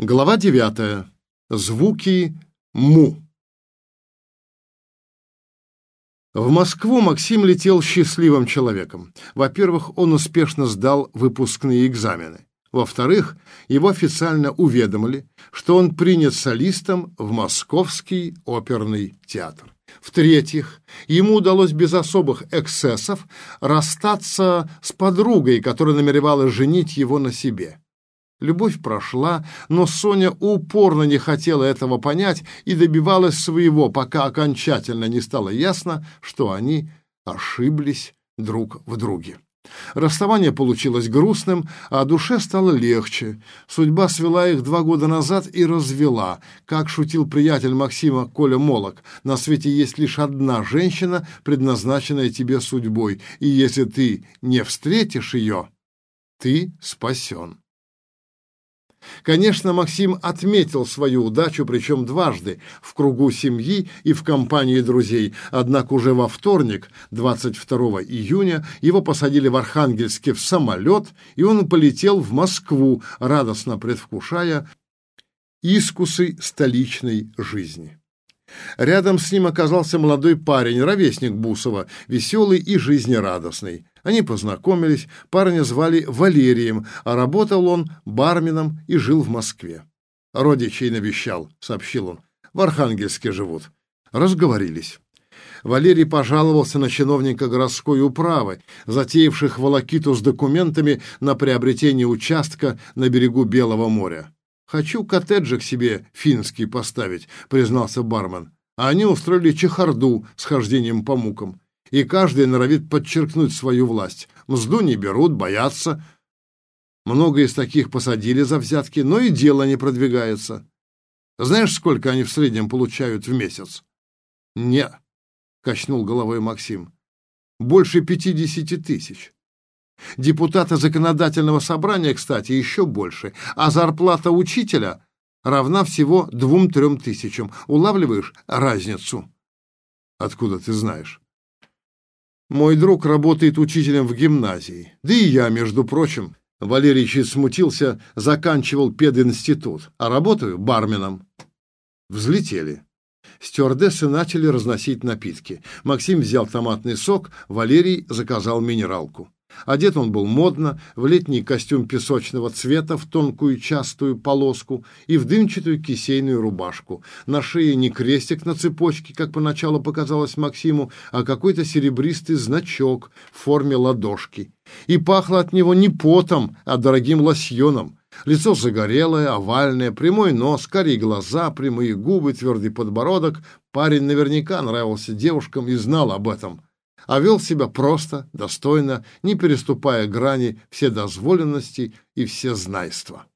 Глава 9. Звуки му. В Москву Максим летел счастливым человеком. Во-первых, он успешно сдал выпускные экзамены. Во-вторых, его официально уведомили, что он принят солистом в Московский оперный театр. В-третьих, ему удалось без особых эксцессов расстаться с подругой, которая намеревалась женить его на себе. Любовь прошла, но Соня упорно не хотела этого понять и добивалась своего, пока окончательно не стало ясно, что они ошиблись друг в друге. Расставание получилось грустным, а душе стало легче. Судьба свела их два года назад и развела. Как шутил приятель Максима Коля Молок, на свете есть лишь одна женщина, предназначенная тебе судьбой, и если ты не встретишь ее, ты спасен. Конечно, Максим отметил свою удачу, причем дважды, в кругу семьи и в компании друзей. Однако уже во вторник, 22 июня, его посадили в Архангельске в самолет, и он полетел в Москву, радостно предвкушая искусы столичной жизни. Рядом с ним оказался молодой парень, ровесник Бусова, веселый и жизнерадостный. Они познакомились, парня звали Валерием, а работал он барменом и жил в Москве. «Родичей навещал», — сообщил он. «В Архангельске живут». Разговорились. Валерий пожаловался на чиновника городской управы, затеявших волокиту с документами на приобретение участка на берегу Белого моря. «Хочу коттеджик себе финский поставить», — признался бармен. А они устроили чехарду с хождением по мукам и каждый норовит подчеркнуть свою власть. Мзду не берут, боятся. Много из таких посадили за взятки, но и дело не продвигается. Знаешь, сколько они в среднем получают в месяц? Не, качнул головой Максим. Больше пятидесяти тысяч. Депутата законодательного собрания, кстати, еще больше, а зарплата учителя равна всего двум-трем тысячам. Улавливаешь разницу? Откуда ты знаешь? Мой друг работает учителем в гимназии. Да и я, между прочим. Валерий смутился, заканчивал пединститут, а работаю барменом. Взлетели. Стюардессы начали разносить напитки. Максим взял томатный сок, Валерий заказал минералку. Одет он был модно, в летний костюм песочного цвета, в тонкую частую полоску и в дымчатую кисейную рубашку. На шее не крестик на цепочке, как поначалу показалось Максиму, а какой-то серебристый значок в форме ладошки. И пахло от него не потом, а дорогим лосьоном. Лицо загорелое, овальное, прямой нос, карие глаза, прямые губы, твердый подбородок. Парень наверняка нравился девушкам и знал об этом а вел себя просто, достойно, не переступая грани вседозволенности и всезнайства.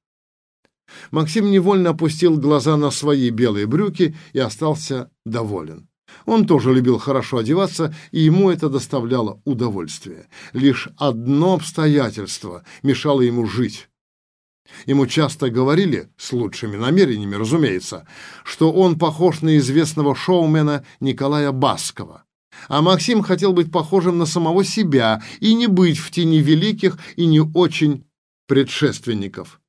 Максим невольно опустил глаза на свои белые брюки и остался доволен. Он тоже любил хорошо одеваться, и ему это доставляло удовольствие. Лишь одно обстоятельство мешало ему жить. Ему часто говорили, с лучшими намерениями, разумеется, что он похож на известного шоумена Николая Баскова, а Максим хотел быть похожим на самого себя и не быть в тени великих и не очень предшественников.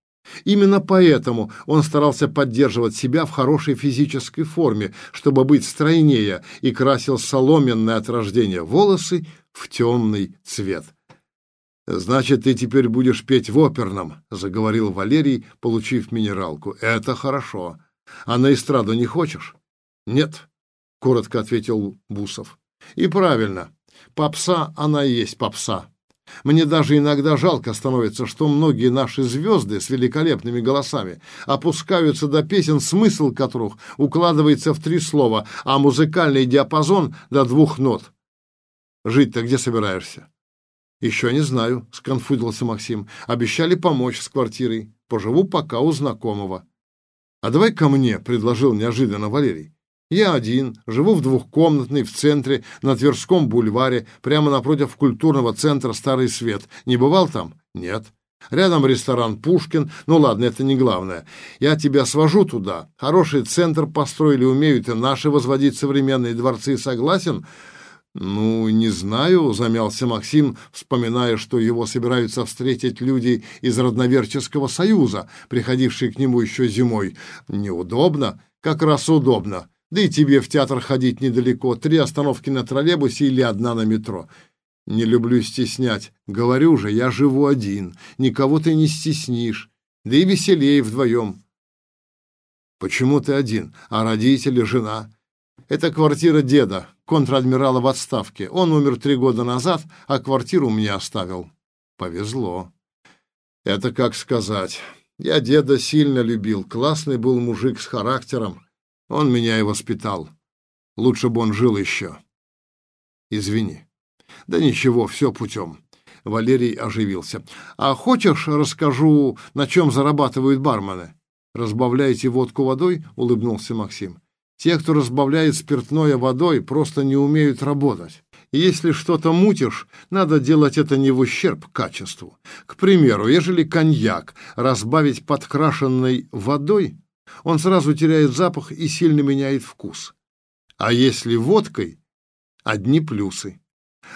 Именно поэтому он старался поддерживать себя в хорошей физической форме, чтобы быть стройнее, и красил соломенные от рождения волосы в темный цвет. «Значит, ты теперь будешь петь в оперном», — заговорил Валерий, получив минералку. «Это хорошо. А на эстраду не хочешь?» «Нет», — коротко ответил Бусов. И правильно, попса она и есть попса. Мне даже иногда жалко становится, что многие наши звезды с великолепными голосами опускаются до песен, смысл которых укладывается в три слова, а музыкальный диапазон до двух нот. Жить-то где собираешься? Еще не знаю, сконфузился Максим. Обещали помочь с квартирой. Поживу пока у знакомого. А давай ко мне, предложил неожиданно Валерий. Я один, живу в двухкомнатной в центре, на Тверском бульваре, прямо напротив культурного центра «Старый свет». Не бывал там? Нет. Рядом ресторан «Пушкин». Ну ладно, это не главное. Я тебя свожу туда. Хороший центр построили, умеют и наши возводить современные дворцы. Согласен? «Ну, не знаю», — замялся Максим, вспоминая, что его собираются встретить люди из Родноверческого союза, приходившие к нему еще зимой. «Неудобно? Как раз удобно. Да и тебе в театр ходить недалеко. Три остановки на троллейбусе или одна на метро. Не люблю стеснять. Говорю же, я живу один. Никого ты не стеснишь. Да и веселее вдвоем». «Почему ты один? А родители, жена?» «Это квартира деда контр-адмирала в отставке. Он умер три года назад, а квартиру мне оставил. Повезло. Это как сказать. Я деда сильно любил. Классный был мужик с характером. Он меня и воспитал. Лучше бы он жил еще. Извини. Да ничего, все путем. Валерий оживился. А хочешь, расскажу, на чем зарабатывают бармены? Разбавляете водку водой? Улыбнулся Максим. Те, кто разбавляет спиртное водой, просто не умеют работать. Если что-то мутишь, надо делать это не в ущерб качеству. К примеру, ежели коньяк разбавить подкрашенной водой, он сразу теряет запах и сильно меняет вкус. А если водкой, одни плюсы.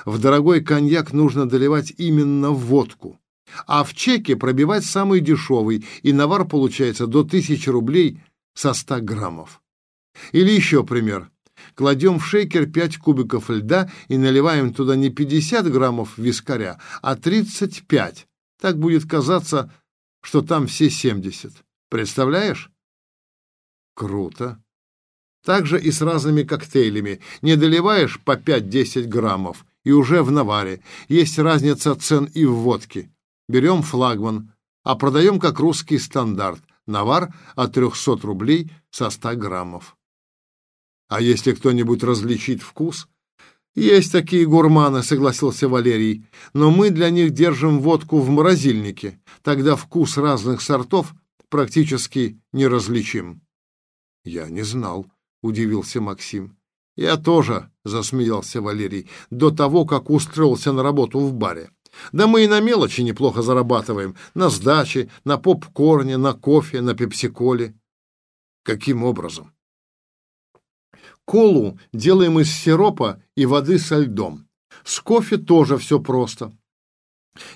В дорогой коньяк нужно доливать именно водку, а в чеке пробивать самый дешевый, и навар получается до 1000 рублей со 100 граммов. Или еще пример. Кладем в шейкер 5 кубиков льда и наливаем туда не 50 граммов вискаря, а 35. Так будет казаться, что там все 70. Представляешь? Круто. Так же и с разными коктейлями. Не доливаешь по 5-10 граммов, и уже в наваре. Есть разница цен и в водке. Берем флагман, а продаем как русский стандарт. Навар от 300 рублей со 100 граммов. А если кто-нибудь различит вкус? Есть такие гурманы, согласился Валерий, но мы для них держим водку в морозильнике. Тогда вкус разных сортов практически неразличим. Я не знал, удивился Максим. Я тоже, засмеялся Валерий, до того, как устроился на работу в баре. Да мы и на мелочи неплохо зарабатываем. На сдаче, на попкорне, на кофе, на пепсиколе. Каким образом? Колу делаем из сиропа и воды со льдом. С кофе тоже все просто.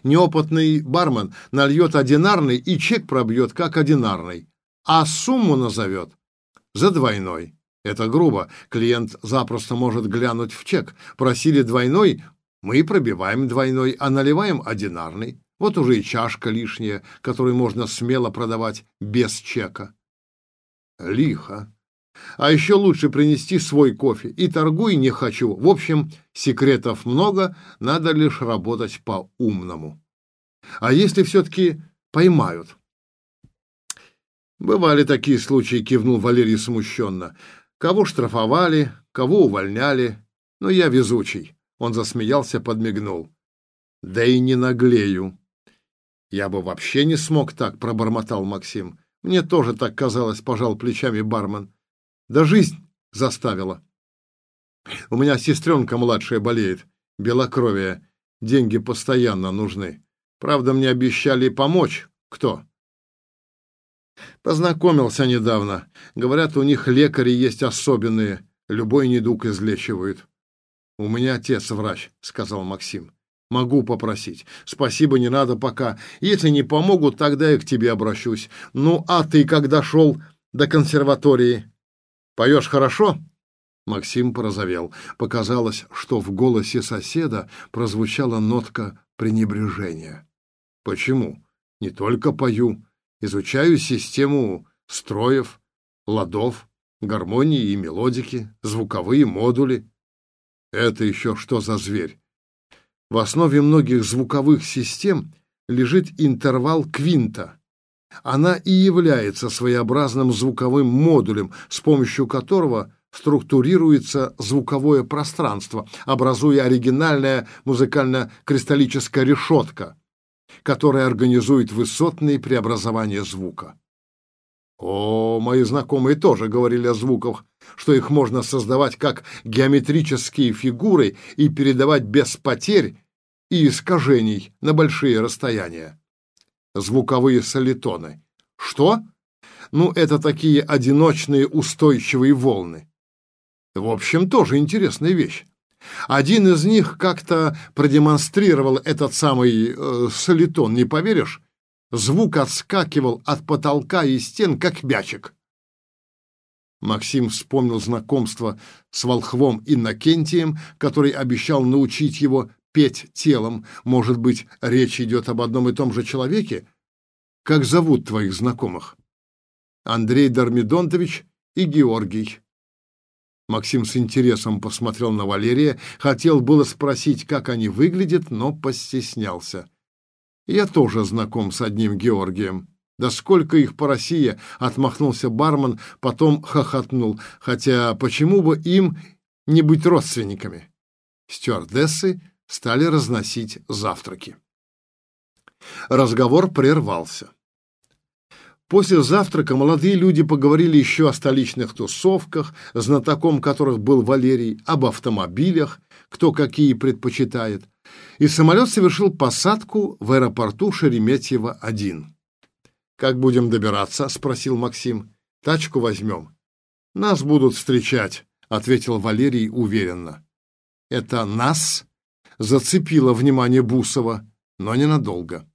Неопытный бармен нальет одинарный и чек пробьет как одинарный, а сумму назовет за двойной. Это грубо. Клиент запросто может глянуть в чек. Просили двойной, мы пробиваем двойной, а наливаем одинарный. Вот уже и чашка лишняя, которую можно смело продавать без чека. Лихо. А еще лучше принести свой кофе. И торгуй не хочу. В общем, секретов много, надо лишь работать по-умному. А если все-таки поймают? Бывали такие случаи, кивнул Валерий смущенно. Кого штрафовали, кого увольняли. Но я везучий. Он засмеялся, подмигнул. Да и не наглею. Я бы вообще не смог так, пробормотал Максим. Мне тоже так казалось, пожал плечами бармен. Да жизнь заставила. У меня сестренка младшая болеет, белокровие. Деньги постоянно нужны. Правда, мне обещали помочь. Кто? Познакомился недавно. Говорят, у них лекари есть особенные. Любой недуг излечивают. У меня отец врач, сказал Максим. Могу попросить. Спасибо, не надо пока. Если не помогут, тогда я к тебе обращусь. Ну, а ты когда шел до консерватории? Поешь хорошо?» Максим порозовел. Показалось, что в голосе соседа прозвучала нотка пренебрежения. «Почему? Не только пою. Изучаю систему строев, ладов, гармонии и мелодики, звуковые модули. Это еще что за зверь? В основе многих звуковых систем лежит интервал квинта, она и является своеобразным звуковым модулем, с помощью которого структурируется звуковое пространство, образуя оригинальная музыкально-кристаллическая решетка, которая организует высотные преобразования звука. О, мои знакомые тоже говорили о звуках, что их можно создавать как геометрические фигуры и передавать без потерь и искажений на большие расстояния звуковые солитоны. Что? Ну, это такие одиночные устойчивые волны. В общем, тоже интересная вещь. Один из них как-то продемонстрировал этот самый э, солитон, не поверишь? Звук отскакивал от потолка и стен, как мячик. Максим вспомнил знакомство с волхвом Иннокентием, который обещал научить его петь телом. Может быть, речь идет об одном и том же человеке? Как зовут твоих знакомых? Андрей Дармидонтович и Георгий. Максим с интересом посмотрел на Валерия, хотел было спросить, как они выглядят, но постеснялся. Я тоже знаком с одним Георгием. Да сколько их по России, отмахнулся бармен, потом хохотнул. Хотя почему бы им не быть родственниками? Стюардессы стали разносить завтраки. Разговор прервался. После завтрака молодые люди поговорили еще о столичных тусовках, знатоком которых был Валерий, об автомобилях, кто какие предпочитает, и самолет совершил посадку в аэропорту Шереметьево-1. «Как будем добираться?» — спросил Максим. «Тачку возьмем». «Нас будут встречать», — ответил Валерий уверенно. «Это нас?» — зацепило внимание Бусова, но ненадолго.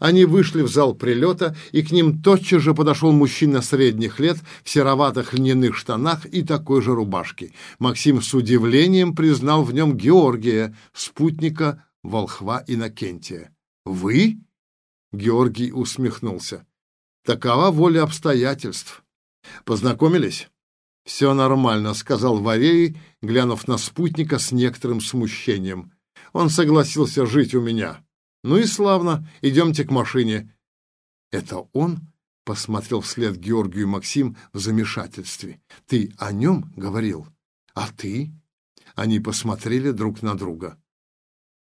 Они вышли в зал прилета, и к ним тотчас же подошел мужчина средних лет в сероватых льняных штанах и такой же рубашке. Максим с удивлением признал в нем Георгия, спутника волхва Иннокентия. «Вы?» — Георгий усмехнулся. «Такова воля обстоятельств. Познакомились?» «Все нормально», — сказал Варей, глянув на спутника с некоторым смущением. «Он согласился жить у меня». «Ну и славно. Идемте к машине». «Это он?» — посмотрел вслед Георгию Максим в замешательстве. «Ты о нем говорил? А ты?» Они посмотрели друг на друга.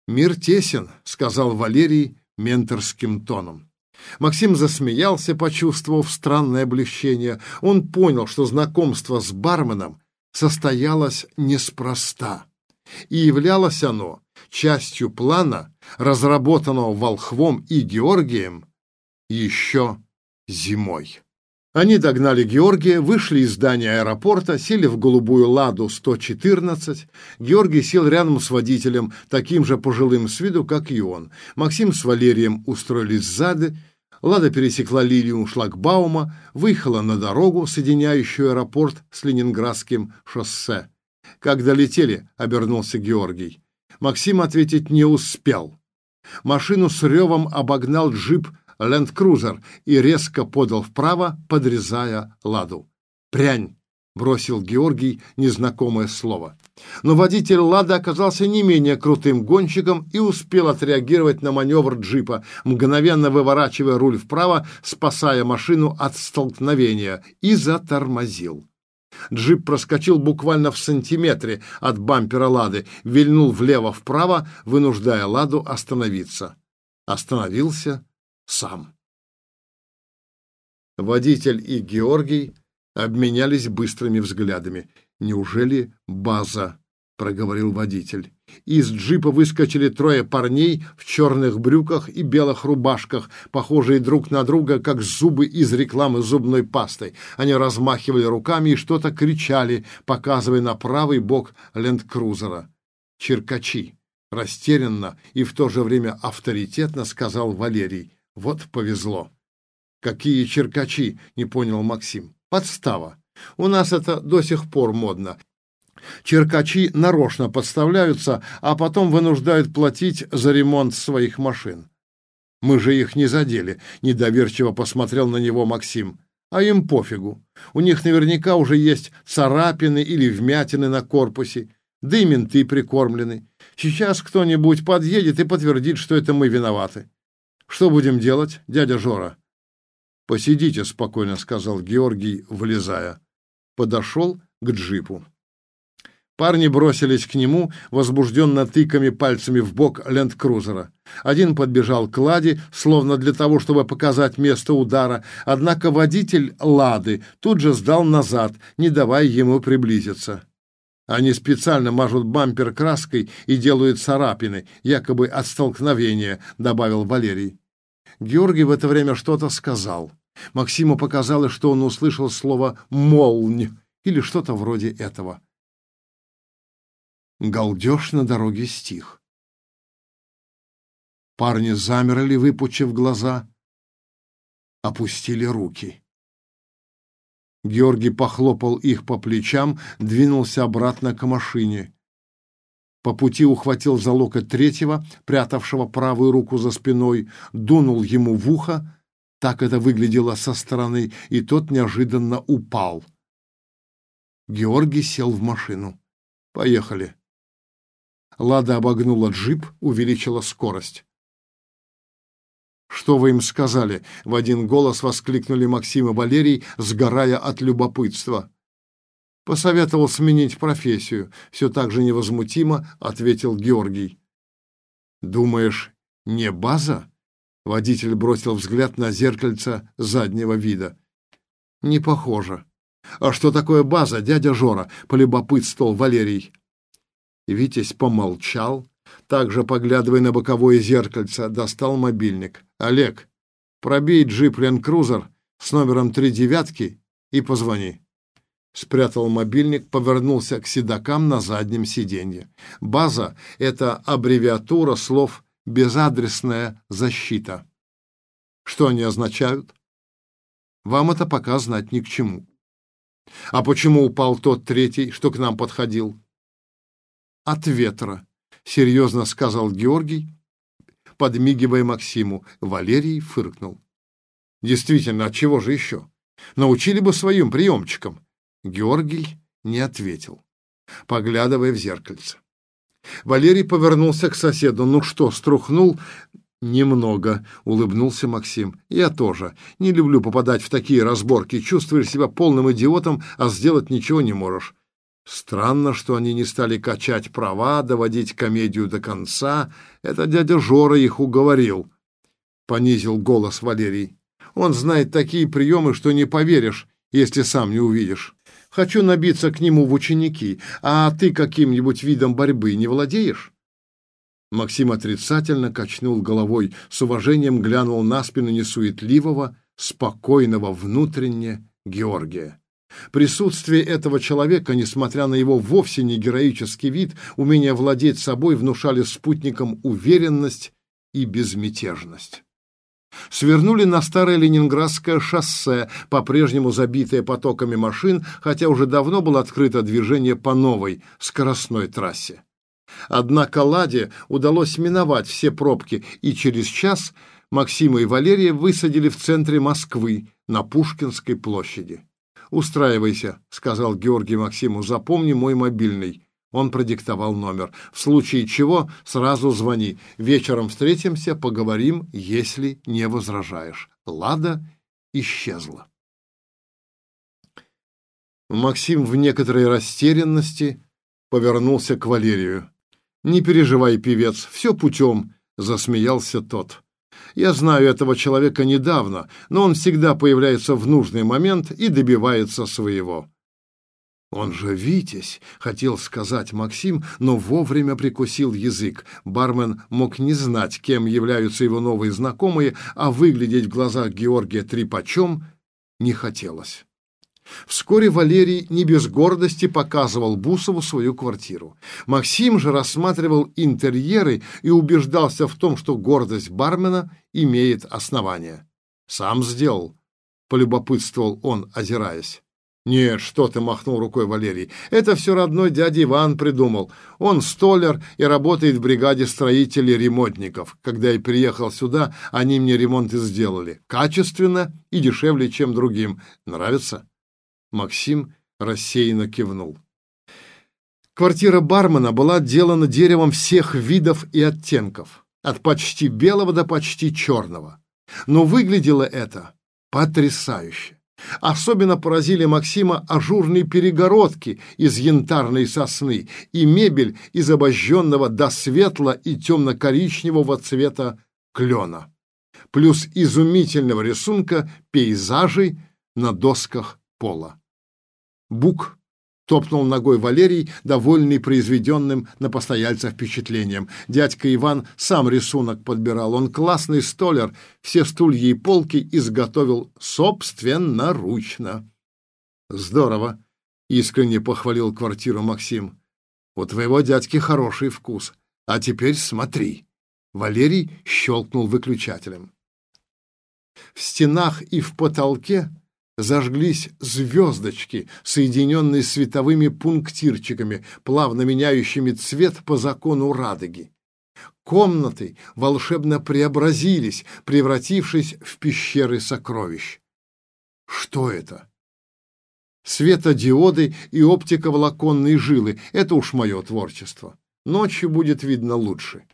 «Мир тесен», — сказал Валерий менторским тоном. Максим засмеялся, почувствовав странное облегчение. Он понял, что знакомство с барменом состоялось неспроста, и являлось оно частью плана, разработанного Волхвом и Георгием еще зимой. Они догнали Георгия, вышли из здания аэропорта, сели в голубую «Ладу» 114. Георгий сел рядом с водителем, таким же пожилым с виду, как и он. Максим с Валерием устроились сзади. «Лада» пересекла линию шлагбаума, выехала на дорогу, соединяющую аэропорт с Ленинградским шоссе. «Как долетели?» — обернулся Георгий. Максим ответить не успел. Машину с ревом обогнал джип «Ленд-крузер» и резко подал вправо, подрезая «Ладу». «Прянь!» — бросил Георгий незнакомое слово. Но водитель «Лады» оказался не менее крутым гонщиком и успел отреагировать на маневр джипа, мгновенно выворачивая руль вправо, спасая машину от столкновения, и затормозил. Джип проскочил буквально в сантиметре от бампера «Лады», вильнул влево-вправо, вынуждая «Ладу» остановиться. Остановился сам. Водитель и Георгий обменялись быстрыми взглядами. «Неужели база?» — проговорил водитель. Из джипа выскочили трое парней в черных брюках и белых рубашках, похожие друг на друга, как зубы из рекламы зубной пасты. Они размахивали руками и что-то кричали, показывая на правый бок ленд-крузера. «Черкачи!» — растерянно и в то же время авторитетно сказал Валерий. «Вот повезло!» «Какие черкачи?» — не понял Максим. «Подстава!» У нас это до сих пор модно. Черкачи нарочно подставляются, а потом вынуждают платить за ремонт своих машин. Мы же их не задели, недоверчиво посмотрел на него Максим. А им пофигу. У них наверняка уже есть царапины или вмятины на корпусе, да и менты прикормлены. Сейчас кто-нибудь подъедет и подтвердит, что это мы виноваты. Что будем делать, дядя Жора? Посидите спокойно, сказал Георгий, влезая. Подошел к джипу. Парни бросились к нему, возбужденно тыками пальцами в бок ленд-крузера. Один подбежал к Ладе, словно для того, чтобы показать место удара, однако водитель Лады тут же сдал назад, не давая ему приблизиться. Они специально мажут бампер краской и делают царапины, якобы от столкновения, добавил Валерий. Георгий в это время что-то сказал. Максиму показалось, что он услышал слово «молнь» или что-то вроде этого. Галдеж на дороге стих. Парни замерли, выпучив глаза, опустили руки. Георгий похлопал их по плечам, двинулся обратно к машине. По пути ухватил за локоть третьего, прятавшего правую руку за спиной, дунул ему в ухо, так это выглядело со стороны, и тот неожиданно упал. Георгий сел в машину. «Поехали». Лада обогнула джип, увеличила скорость. «Что вы им сказали?» — в один голос воскликнули Максим и Валерий, сгорая от любопытства. «Посоветовал сменить профессию», — все так же невозмутимо ответил Георгий. «Думаешь, не база?» — водитель бросил взгляд на зеркальце заднего вида. «Не похоже». «А что такое база, дядя Жора?» — полюбопытствовал Валерий. Витязь помолчал, также, поглядывая на боковое зеркальце, достал мобильник. «Олег, пробей джип Ленд-Крузер с номером три девятки и позвони». Спрятал мобильник, повернулся к седакам на заднем сиденье. База — это аббревиатура слов «безадресная защита». Что они означают? Вам это пока знать ни к чему. А почему упал тот третий, что к нам подходил? От ветра. — серьезно сказал Георгий, подмигивая Максиму. Валерий фыркнул. «Действительно, от чего же еще? Научили бы своим приемчикам». Георгий не ответил, поглядывая в зеркальце. Валерий повернулся к соседу. «Ну что, струхнул?» «Немного», — улыбнулся Максим. «Я тоже. Не люблю попадать в такие разборки. Чувствуешь себя полным идиотом, а сделать ничего не можешь. Странно, что они не стали качать права, доводить комедию до конца. Это дядя Жора их уговорил. Понизил голос Валерий. Он знает такие приемы, что не поверишь, если сам не увидишь. Хочу набиться к нему в ученики, а ты каким-нибудь видом борьбы не владеешь? Максим отрицательно качнул головой, с уважением глянул на спину несуетливого, спокойного внутренне Георгия. Присутствие этого человека, несмотря на его вовсе не героический вид, умение владеть собой внушали спутникам уверенность и безмятежность. Свернули на старое Ленинградское шоссе, по-прежнему забитое потоками машин, хотя уже давно было открыто движение по новой скоростной трассе. Однако Ладе удалось миновать все пробки, и через час Максима и Валерия высадили в центре Москвы на Пушкинской площади. «Устраивайся», — сказал Георгий Максиму, — «запомни мой мобильный». Он продиктовал номер. «В случае чего сразу звони. Вечером встретимся, поговорим, если не возражаешь». Лада исчезла. Максим в некоторой растерянности повернулся к Валерию. «Не переживай, певец, все путем», — засмеялся тот. Я знаю этого человека недавно, но он всегда появляется в нужный момент и добивается своего. «Он же Витязь», — хотел сказать Максим, но вовремя прикусил язык. Бармен мог не знать, кем являются его новые знакомые, а выглядеть в глазах Георгия трепачом не хотелось. Вскоре Валерий не без гордости показывал Бусову свою квартиру. Максим же рассматривал интерьеры и убеждался в том, что гордость бармена имеет основание. «Сам сделал», — полюбопытствовал он, озираясь. «Нет, что ты!» — махнул рукой Валерий. «Это все родной дядя Иван придумал. Он столер и работает в бригаде строителей-ремонтников. Когда я приехал сюда, они мне ремонт и сделали. Качественно и дешевле, чем другим. Нравится?» Максим рассеянно кивнул. Квартира бармена была отделана деревом всех видов и оттенков, от почти белого до почти черного. Но выглядело это потрясающе. Особенно поразили Максима ажурные перегородки из янтарной сосны и мебель из обожженного до светло- и темно-коричневого цвета клена, плюс изумительного рисунка пейзажей на досках пола. Бук топнул ногой Валерий, довольный произведенным на постояльца впечатлением. Дядька Иван сам рисунок подбирал. Он классный столер, все стулья и полки изготовил собственноручно. Здорово, искренне похвалил квартиру Максим. У твоего дядьки хороший вкус. А теперь смотри. Валерий щелкнул выключателем. В стенах и в потолке зажглись звездочки, соединенные световыми пунктирчиками, плавно меняющими цвет по закону радуги. Комнаты волшебно преобразились, превратившись в пещеры сокровищ. Что это? Светодиоды и оптиковолоконные жилы — это уж мое творчество. Ночью будет видно лучше.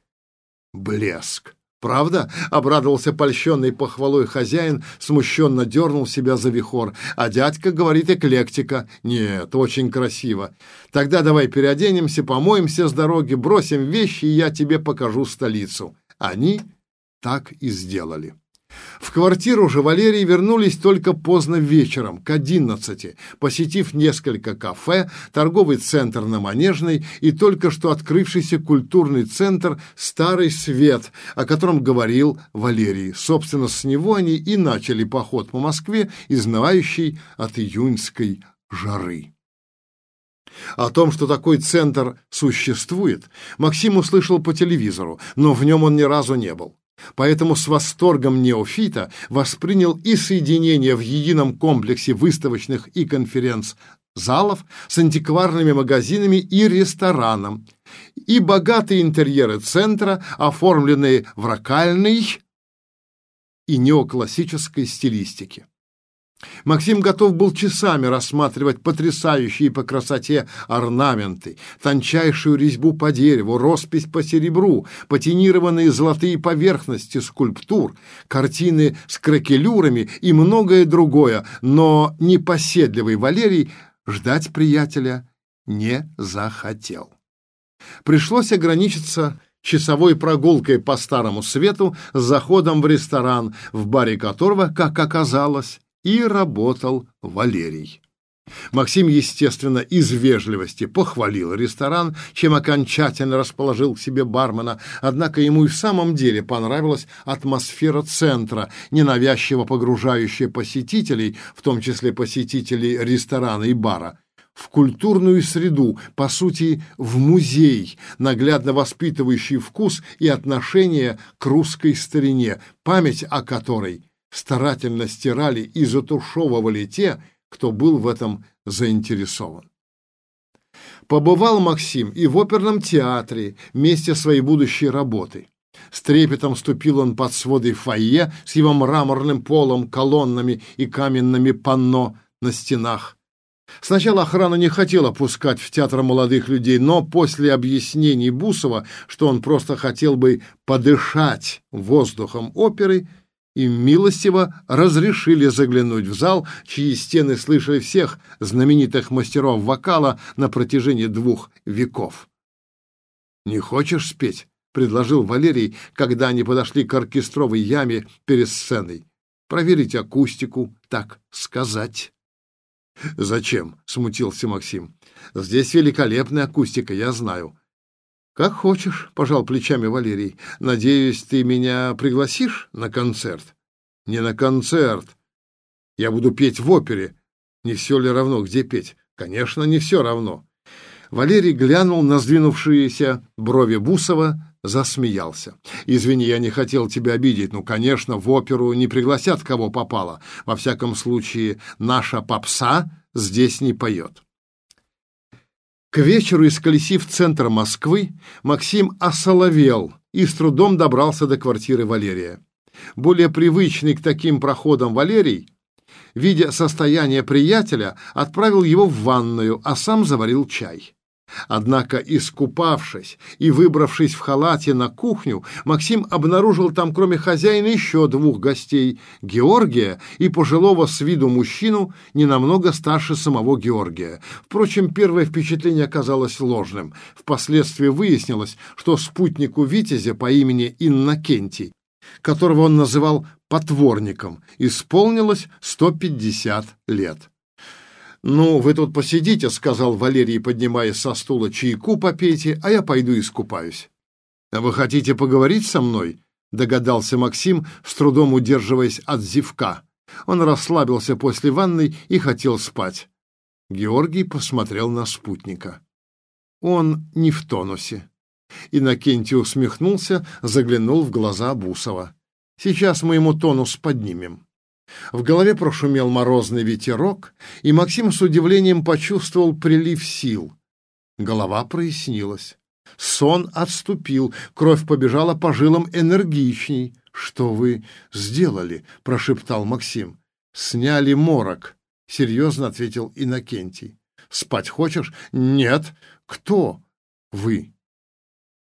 Блеск. «Правда?» — обрадовался польщенный похвалой хозяин, смущенно дернул себя за вихор. «А дядька говорит эклектика». «Нет, очень красиво. Тогда давай переоденемся, помоемся с дороги, бросим вещи, и я тебе покажу столицу». Они так и сделали. В квартиру же Валерий вернулись только поздно вечером, к одиннадцати, посетив несколько кафе, торговый центр на Манежной и только что открывшийся культурный центр «Старый свет», о котором говорил Валерий. Собственно, с него они и начали поход по Москве, изнывающий от июньской жары. О том, что такой центр существует, Максим услышал по телевизору, но в нем он ни разу не был. Поэтому с восторгом неофита воспринял и соединение в едином комплексе выставочных и конференц-залов с антикварными магазинами и рестораном, и богатые интерьеры центра, оформленные в рокальной и неоклассической стилистике. Максим готов был часами рассматривать потрясающие по красоте орнаменты, тончайшую резьбу по дереву, роспись по серебру, патинированные золотые поверхности скульптур, картины с кракелюрами и многое другое, но непоседливый Валерий ждать приятеля не захотел. Пришлось ограничиться часовой прогулкой по Старому Свету с заходом в ресторан, в баре которого, как оказалось, и работал Валерий. Максим, естественно, из вежливости похвалил ресторан, чем окончательно расположил к себе бармена, однако ему и в самом деле понравилась атмосфера центра, ненавязчиво погружающая посетителей, в том числе посетителей ресторана и бара, в культурную среду, по сути, в музей, наглядно воспитывающий вкус и отношение к русской старине, память о которой – старательно стирали и затушевывали те, кто был в этом заинтересован. Побывал Максим и в оперном театре вместе своей будущей работы. С трепетом ступил он под своды фойе с его мраморным полом, колоннами и каменными панно на стенах. Сначала охрана не хотела пускать в театр молодых людей, но после объяснений Бусова, что он просто хотел бы подышать воздухом оперы, им милостиво разрешили заглянуть в зал, чьи стены слышали всех знаменитых мастеров вокала на протяжении двух веков. «Не хочешь спеть?» — предложил Валерий, когда они подошли к оркестровой яме перед сценой. «Проверить акустику, так сказать». «Зачем?» — смутился Максим. «Здесь великолепная акустика, я знаю. «Как хочешь», — пожал плечами Валерий. «Надеюсь, ты меня пригласишь на концерт?» «Не на концерт. Я буду петь в опере. Не все ли равно, где петь?» «Конечно, не все равно». Валерий глянул на сдвинувшиеся брови Бусова, засмеялся. «Извини, я не хотел тебя обидеть. Ну, конечно, в оперу не пригласят, кого попало. Во всяком случае, наша попса здесь не поет». К вечеру, исколесив центр Москвы, Максим осоловел и с трудом добрался до квартиры Валерия. Более привычный к таким проходам Валерий, видя состояние приятеля, отправил его в ванную, а сам заварил чай. Однако, искупавшись и выбравшись в халате на кухню, Максим обнаружил там, кроме хозяина, еще двух гостей — Георгия и пожилого с виду мужчину, не намного старше самого Георгия. Впрочем, первое впечатление оказалось ложным. Впоследствии выяснилось, что спутнику Витязя по имени Иннокентий, которого он называл «потворником», исполнилось 150 лет. «Ну, вы тут посидите», — сказал Валерий, поднимаясь со стула, — «чайку попейте, а я пойду искупаюсь». «А вы хотите поговорить со мной?» — догадался Максим, с трудом удерживаясь от зевка. Он расслабился после ванной и хотел спать. Георгий посмотрел на спутника. Он не в тонусе. Иннокентий усмехнулся, заглянул в глаза Бусова. «Сейчас мы ему тонус поднимем». В голове прошумел морозный ветерок, и Максим с удивлением почувствовал прилив сил. Голова прояснилась. Сон отступил, кровь побежала по жилам энергичней. «Что вы сделали?» — прошептал Максим. «Сняли морок», — серьезно ответил Иннокентий. «Спать хочешь?» «Нет». «Кто?» «Вы».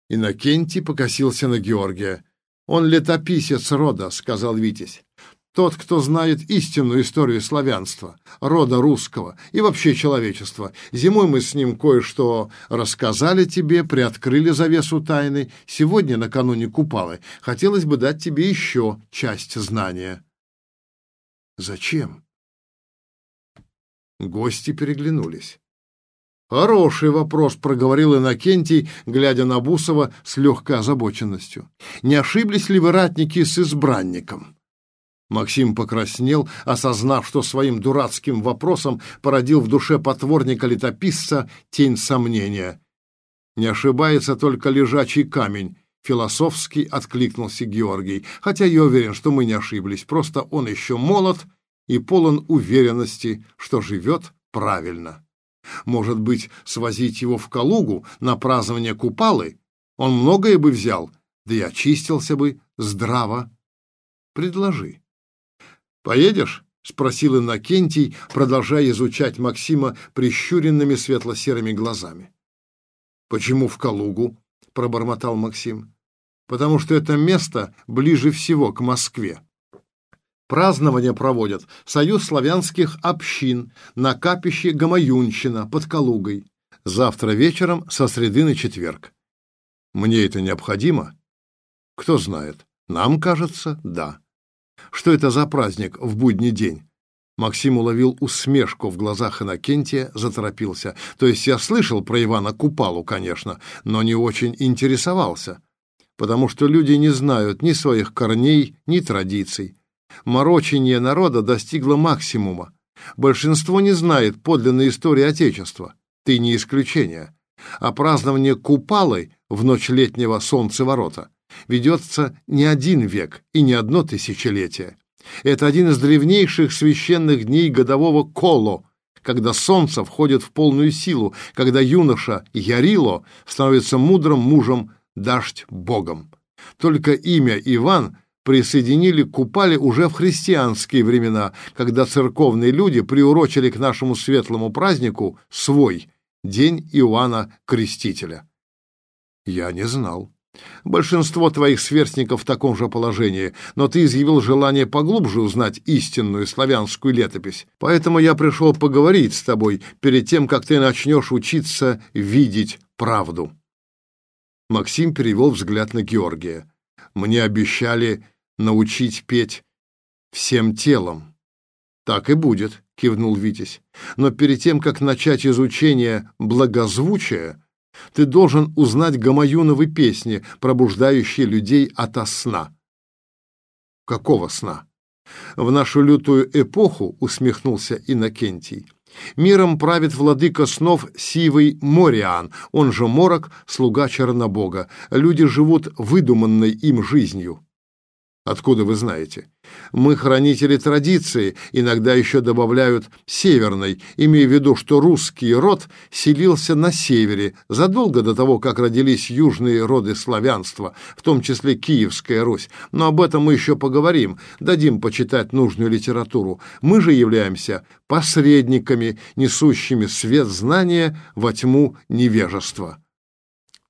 Иннокентий покосился на Георгия. «Он летописец рода», — сказал Витязь. «Тот, кто знает истинную историю славянства, рода русского и вообще человечества. Зимой мы с ним кое-что рассказали тебе, приоткрыли завесу тайны. Сегодня, накануне Купалы, хотелось бы дать тебе еще часть знания». «Зачем?» Гости переглянулись. «Хороший вопрос», — проговорил Иннокентий, глядя на Бусова с легкой озабоченностью. «Не ошиблись ли вы, ратники, с избранником?» Максим покраснел, осознав, что своим дурацким вопросом породил в душе потворника-летописца тень сомнения. «Не ошибается только лежачий камень», — философски откликнулся Георгий, «хотя я уверен, что мы не ошиблись, просто он еще молод и полон уверенности, что живет правильно». Может быть, свозить его в Калугу на празднование Купалы? Он многое бы взял, да и очистился бы здраво. Предложи. «Поедешь?» — спросил Иннокентий, продолжая изучать Максима прищуренными светло-серыми глазами. «Почему в Калугу?» — пробормотал Максим. «Потому что это место ближе всего к Москве. Празднование проводят Союз славянских общин на капище Гамаюнщина под Калугой. Завтра вечером со среды на четверг. Мне это необходимо? Кто знает. Нам кажется, да. Что это за праздник в будний день? Максим уловил усмешку в глазах Иннокентия, заторопился. То есть я слышал про Ивана Купалу, конечно, но не очень интересовался, потому что люди не знают ни своих корней, ни традиций морочение народа достигло максимума. Большинство не знает подлинной истории Отечества. Ты не исключение. А празднование Купалы в ночь летнего солнцеворота ведется не один век и не одно тысячелетие. Это один из древнейших священных дней годового Коло, когда солнце входит в полную силу, когда юноша Ярило становится мудрым мужем, дождь богом. Только имя Иван – присоединили к Купале уже в христианские времена, когда церковные люди приурочили к нашему светлому празднику свой День Иоанна Крестителя. Я не знал. Большинство твоих сверстников в таком же положении, но ты изъявил желание поглубже узнать истинную славянскую летопись. Поэтому я пришел поговорить с тобой перед тем, как ты начнешь учиться видеть правду. Максим перевел взгляд на Георгия. Мне обещали научить петь всем телом. Так и будет, кивнул Витязь. Но перед тем, как начать изучение благозвучия, ты должен узнать гамаюновы песни, пробуждающие людей ото сна. Какого сна? В нашу лютую эпоху, усмехнулся Иннокентий, миром правит владыка снов Сивый Мориан, он же Морок, слуга Чернобога. Люди живут выдуманной им жизнью. Откуда вы знаете? Мы хранители традиции, иногда еще добавляют «северной», имея в виду, что русский род селился на севере задолго до того, как родились южные роды славянства, в том числе Киевская Русь. Но об этом мы еще поговорим, дадим почитать нужную литературу. Мы же являемся посредниками, несущими свет знания во тьму невежества.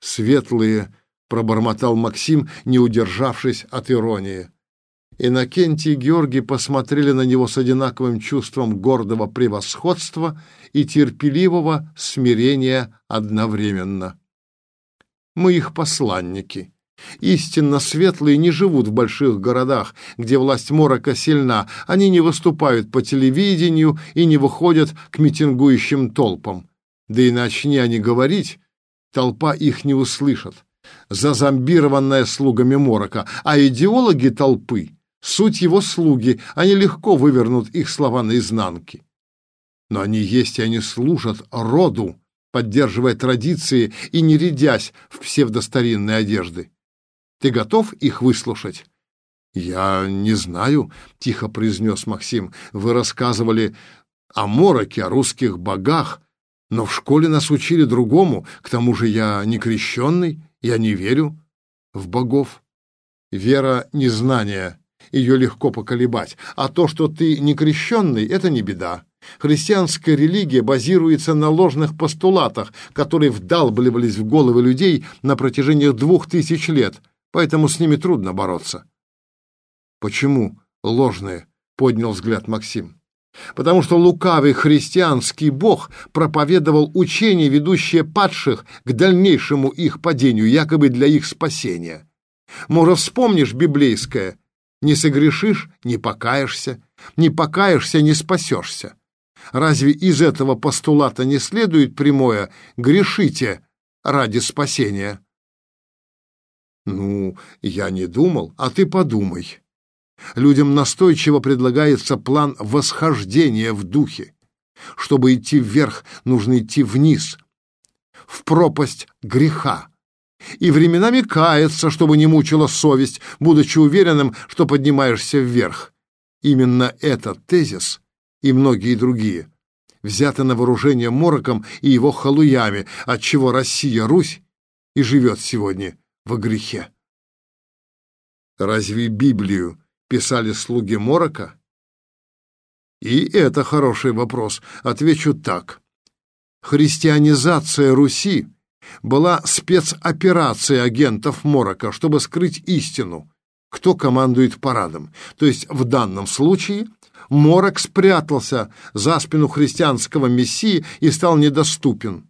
Светлые пробормотал Максим, не удержавшись от иронии. Иннокентий и Георгий посмотрели на него с одинаковым чувством гордого превосходства и терпеливого смирения одновременно. «Мы их посланники», Истинно светлые не живут в больших городах, где власть морока сильна. Они не выступают по телевидению и не выходят к митингующим толпам. Да и начни они говорить, толпа их не услышит зазомбированная слугами Морока, а идеологи толпы — суть его слуги, они легко вывернут их слова наизнанки. Но они есть и они служат роду, поддерживая традиции и не рядясь в псевдостаринные одежды. Ты готов их выслушать? «Я не знаю», — тихо произнес Максим. «Вы рассказывали о мороке, о русских богах, но в школе нас учили другому. К тому же я не крещенный, я не верю в богов. Вера — незнание, ее легко поколебать. А то, что ты не крещенный, это не беда. Христианская религия базируется на ложных постулатах, которые вдалбливались в головы людей на протяжении двух тысяч лет, поэтому с ними трудно бороться. «Почему ложные?» — поднял взгляд Максим. «Потому что лукавый христианский бог проповедовал учение, ведущее падших к дальнейшему их падению, якобы для их спасения. Может, вспомнишь библейское «Не согрешишь — не покаешься, не покаешься — не спасешься». Разве из этого постулата не следует прямое «грешите ради спасения»? Ну, я не думал, а ты подумай. Людям настойчиво предлагается план восхождения в духе. Чтобы идти вверх, нужно идти вниз, в пропасть греха. И временами каяться, чтобы не мучила совесть, будучи уверенным, что поднимаешься вверх. Именно этот тезис и многие другие взяты на вооружение Мороком и его халуями, отчего Россия, Русь, и живет сегодня во грехе. Разве Библию писали слуги Морока? И это хороший вопрос. Отвечу так. Христианизация Руси была спецоперацией агентов Морока, чтобы скрыть истину, кто командует парадом. То есть в данном случае Морок спрятался за спину христианского мессии и стал недоступен.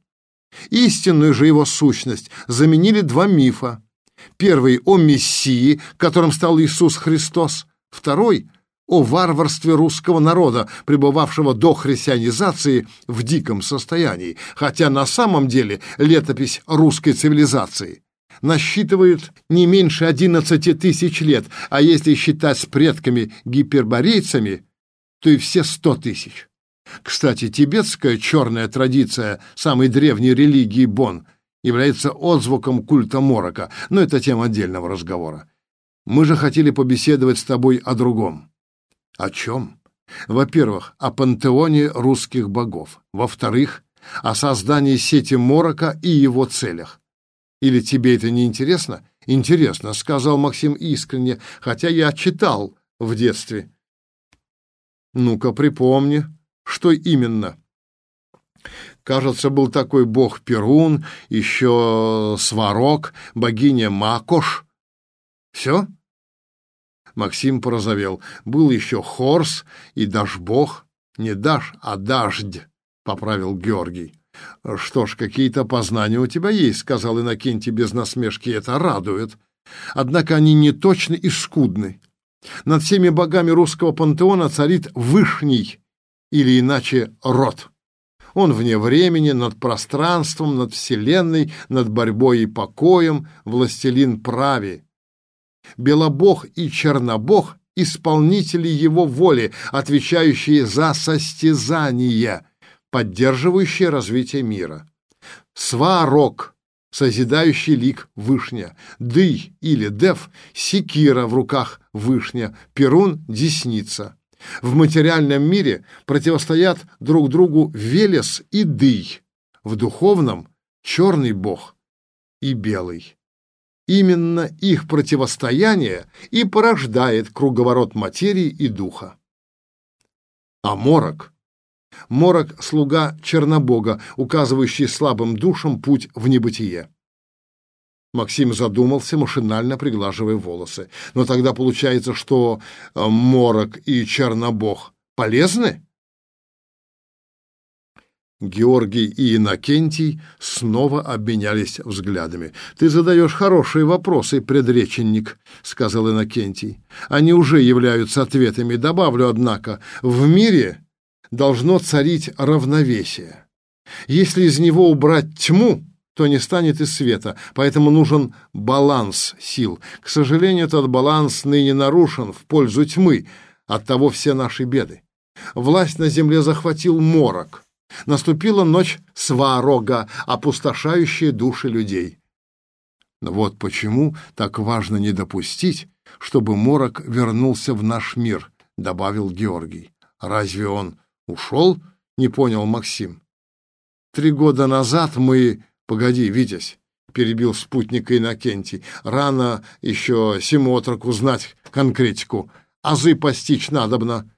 Истинную же его сущность заменили два мифа. Первый о Мессии, которым стал Иисус Христос, Второй — о варварстве русского народа, пребывавшего до христианизации в диком состоянии, хотя на самом деле летопись русской цивилизации насчитывает не меньше 11 тысяч лет, а если считать с предками гиперборейцами, то и все 100 тысяч. Кстати, тибетская черная традиция самой древней религии Бон является отзвуком культа Морока, но это тема отдельного разговора. Мы же хотели побеседовать с тобой о другом. О чем? Во-первых, о пантеоне русских богов. Во-вторых, о создании сети Морока и его целях. Или тебе это не интересно? Интересно, сказал Максим искренне, хотя я читал в детстве. Ну-ка, припомни, что именно? Кажется, был такой бог Перун, еще Сварог, богиня Макош. Все? Максим порозовел. Был еще Хорс и Дашбог. Не Даш, а Дождь, поправил Георгий. Что ж, какие-то познания у тебя есть, сказал Иннокентий без насмешки. Это радует. Однако они не точны и скудны. Над всеми богами русского пантеона царит Вышний, или иначе Род. Он вне времени, над пространством, над вселенной, над борьбой и покоем, властелин прави, Белобог и Чернобог — исполнители его воли, отвечающие за состязание, поддерживающие развитие мира. Сварог — созидающий лик Вышня, Дый или Дев — секира в руках Вышня, Перун — десница. В материальном мире противостоят друг другу Велес и Дый, в духовном — черный бог и белый. Именно их противостояние и порождает круговорот материи и духа. А морок? Морок — слуга Чернобога, указывающий слабым душам путь в небытие. Максим задумался, машинально приглаживая волосы. Но тогда получается, что э, Морок и Чернобог полезны? Георгий и Иннокентий снова обменялись взглядами. «Ты задаешь хорошие вопросы, предреченник», — сказал Иннокентий. «Они уже являются ответами. Добавлю, однако, в мире должно царить равновесие. Если из него убрать тьму, то не станет и света, поэтому нужен баланс сил. К сожалению, этот баланс ныне нарушен в пользу тьмы, оттого все наши беды. Власть на земле захватил морок» Наступила ночь сварога, опустошающая души людей. Вот почему так важно не допустить, чтобы морок вернулся в наш мир, добавил Георгий. Разве он ушел? Не понял Максим. Три года назад мы... Погоди, Витязь, перебил спутника Иннокентий. Рано еще Симотроку знать конкретику. Азы постичь надобно.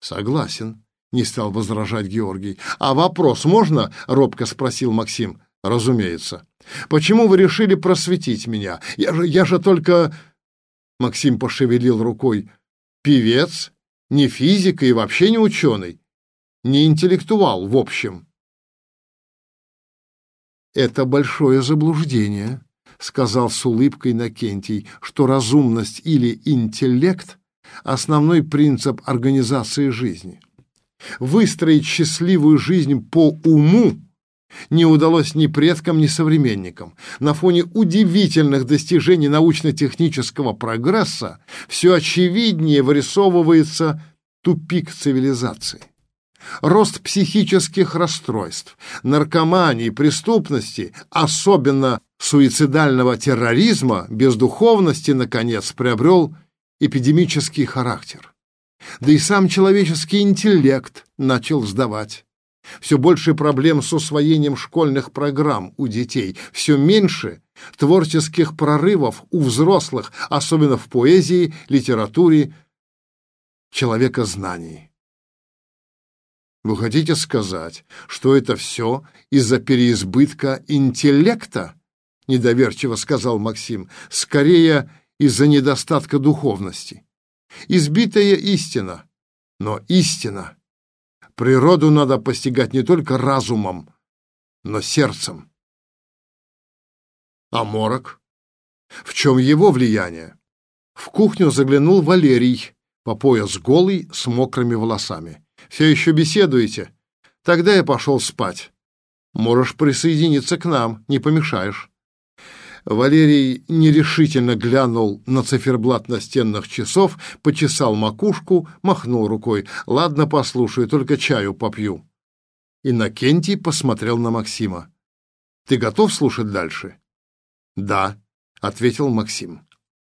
Согласен, не стал возражать Георгий. А вопрос можно? робко спросил Максим. Разумеется. Почему вы решили просветить меня? Я же, я же только... Максим пошевелил рукой. Певец, не физик и вообще не ученый. Не интеллектуал, в общем. Это большое заблуждение, сказал с улыбкой Накентий, что разумность или интеллект — основной принцип организации жизни. Выстроить счастливую жизнь по уму не удалось ни предкам, ни современникам. На фоне удивительных достижений научно-технического прогресса все очевиднее вырисовывается тупик цивилизации. Рост психических расстройств, наркомании, преступности, особенно суицидального терроризма, бездуховности, наконец, приобрел эпидемический характер. Да и сам человеческий интеллект начал сдавать. Все больше проблем с усвоением школьных программ у детей, все меньше творческих прорывов у взрослых, особенно в поэзии, литературе, человекознании. Вы хотите сказать, что это все из-за переизбытка интеллекта? Недоверчиво сказал Максим. Скорее, из-за недостатка духовности. Избитая истина, но истина Природу надо постигать не только разумом, но сердцем. А морок? В чем его влияние? В кухню заглянул Валерий, по пояс голый, с мокрыми волосами. «Все еще беседуете? Тогда я пошел спать. Можешь присоединиться к нам, не помешаешь». Валерий нерешительно глянул на циферблат настенных часов, почесал макушку, махнул рукой. «Ладно, послушаю, только чаю попью». Иннокентий посмотрел на Максима. «Ты готов слушать дальше?» «Да», — ответил Максим.